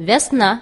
весна